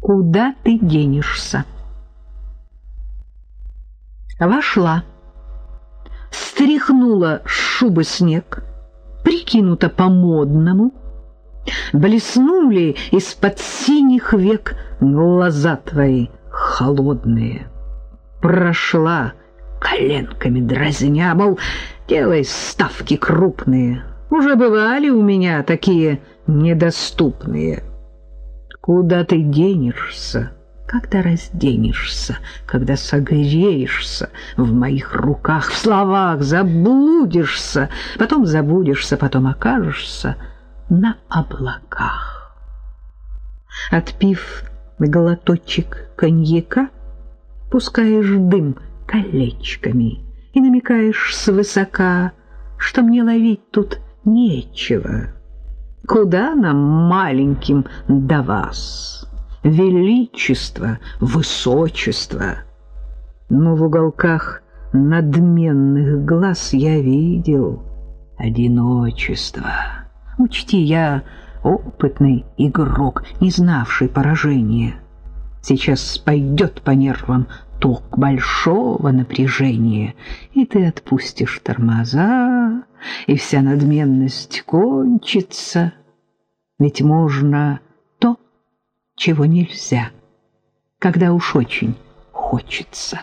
Куда ты денешься? Вошла, стряхнула с шубы снег, прикинута по-модному, блеснули из-под синих век глаза твои холодные. Прошла коленками дразня, мол, делай ставки крупные. Уже бывали у меня такие недоступные. Куда ты денешься, когда разденешься, когда согреешься в моих руках, в словах заблудишься, потом забудешься, потом окажешься на облаках. Отпив глоточек коньяка, пускаешь дым колечками и намекаешь свысока, что мне ловить тут нечего. Куда нам, маленьким, до вас? Величество, высочество. Но в уголках надменных глаз я видел одиночество. Учти, я опытный игрок, не знавший поражения. Сейчас пойдет по нервам ток большого напряжения, и ты отпустишь тормоза, и вся надменность кончится. Ведь можно то, чего нельзя, когда уж очень хочется.